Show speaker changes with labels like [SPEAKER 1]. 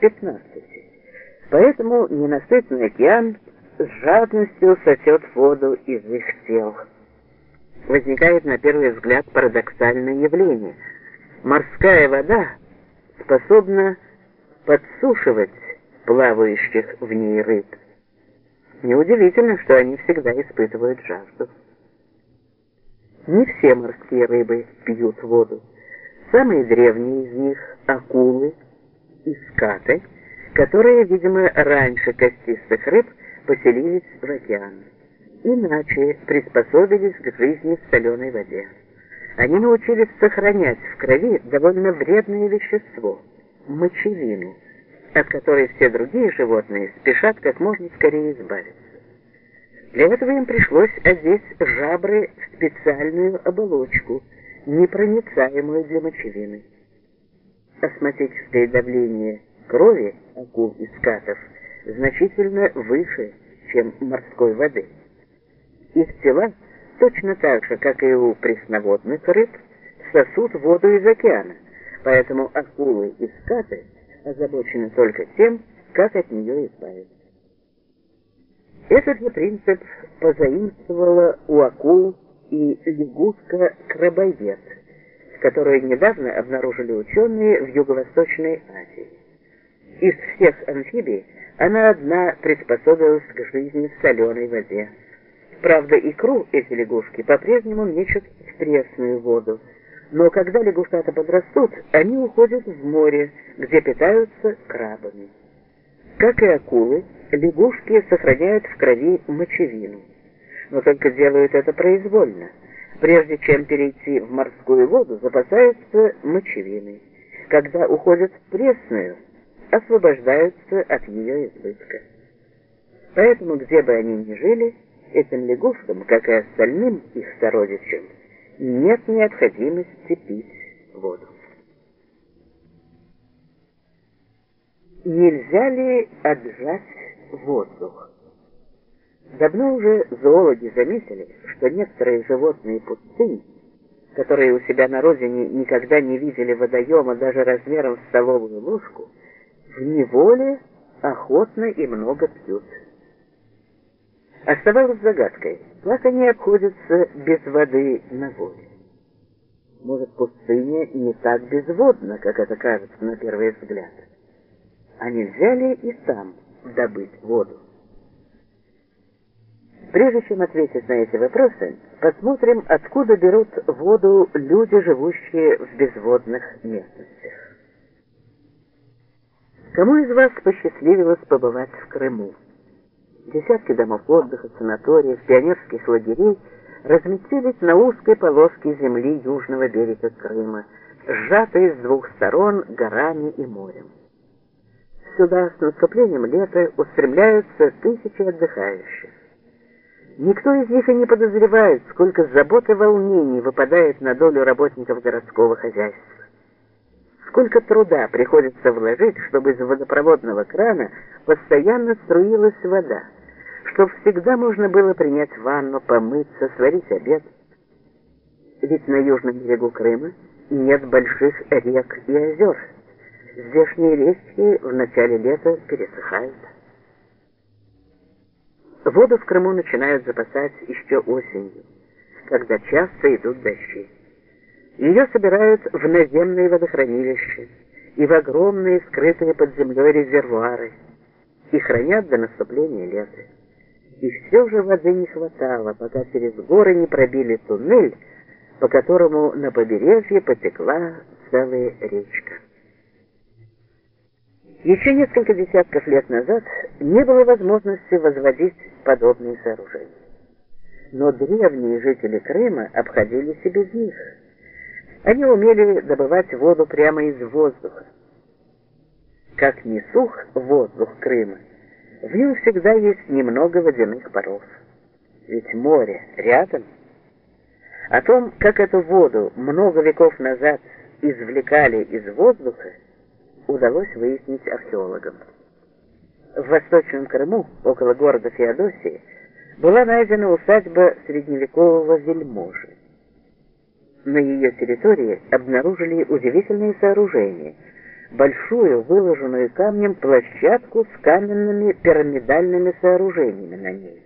[SPEAKER 1] 15. Поэтому ненасытный океан с жадностью сосет воду из их тел. Возникает на первый взгляд парадоксальное явление. Морская вода способна подсушивать плавающих в ней рыб. Неудивительно, что они всегда испытывают жажду. Не все морские рыбы пьют воду. Самые древние из них – акулы скаты, которые, видимо, раньше костистых рыб поселились в океане. Иначе приспособились к жизни в соленой воде. Они научились сохранять в крови довольно вредное вещество – мочевину, от которой все другие животные спешат как можно скорее избавиться. Для этого им пришлось одеть жабры в специальную оболочку, непроницаемую для мочевины. Астматическое давление крови акул и скатов значительно выше, чем морской воды. Их тела, точно так же, как и у пресноводных рыб, сосут воду из океана, поэтому акулы и скаты озабочены только тем, как от нее избавиться. Этот же принцип позаимствовала у акул и лягушка-крабовед, которую недавно обнаружили ученые в Юго-Восточной Азии. Из всех амфибий она одна приспособилась к жизни в соленой воде. Правда, икру эти лягушки по-прежнему мечут в пресную воду, но когда лягушата подрастут, они уходят в море, где питаются крабами. Как и акулы, лягушки сохраняют в крови мочевину, но только делают это произвольно. Прежде чем перейти в морскую воду, запасаются мочевиной. Когда уходят в пресную, освобождаются от ее избытка. Поэтому, где бы они ни жили, этим лягушкам, как и остальным их сородичам, нет необходимости пить воду. Нельзя ли отжать воздух? Давно уже зоологи заметили, что некоторые животные пустынь, которые у себя на родине никогда не видели водоема даже размером в столовую ложку, неволе охотно и много пьют. Оставалось загадкой, как они обходятся без воды на воле. Может, пустыня не так безводна, как это кажется на первый взгляд. А нельзя ли и там добыть воду? Прежде чем ответить на эти вопросы, посмотрим, откуда берут воду люди, живущие в безводных местностях. Кому из вас посчастливилось побывать в Крыму? Десятки домов отдыха, санаториев, пионерских лагерей разместились на узкой полоске земли южного берега Крыма, сжатой с двух сторон горами и морем. Сюда с наступлением лета устремляются тысячи отдыхающих. Никто из них и не подозревает, сколько забот и волнений выпадает на долю работников городского хозяйства. Сколько труда приходится вложить, чтобы из водопроводного крана постоянно струилась вода, чтобы всегда можно было принять ванну, помыться, сварить обед. Ведь на южном берегу Крыма нет больших рек и озер. Здешние речки в начале лета пересыхают. Воду в Крыму начинают запасать еще осенью, когда часто идут дожди. Ее собирают в наземные водохранилища и в огромные скрытые под землей резервуары и хранят до наступления лета. И все же воды не хватало, пока через горы не пробили туннель, по которому на побережье потекла целая речка. Еще несколько десятков лет назад не было возможности возводить подобные сооружения. Но древние жители Крыма обходились и без них – они умели добывать воду прямо из воздуха. Как не сух воздух Крыма, в нем всегда есть немного водяных паров. Ведь море рядом. О том, как эту воду много веков назад извлекали из воздуха, удалось выяснить археологам. В Восточном Крыму, около города Феодосии, была найдена усадьба средневекового вельможи на ее территории обнаружили удивительные сооружения, большую, выложенную камнем площадку с каменными пирамидальными сооружениями на ней.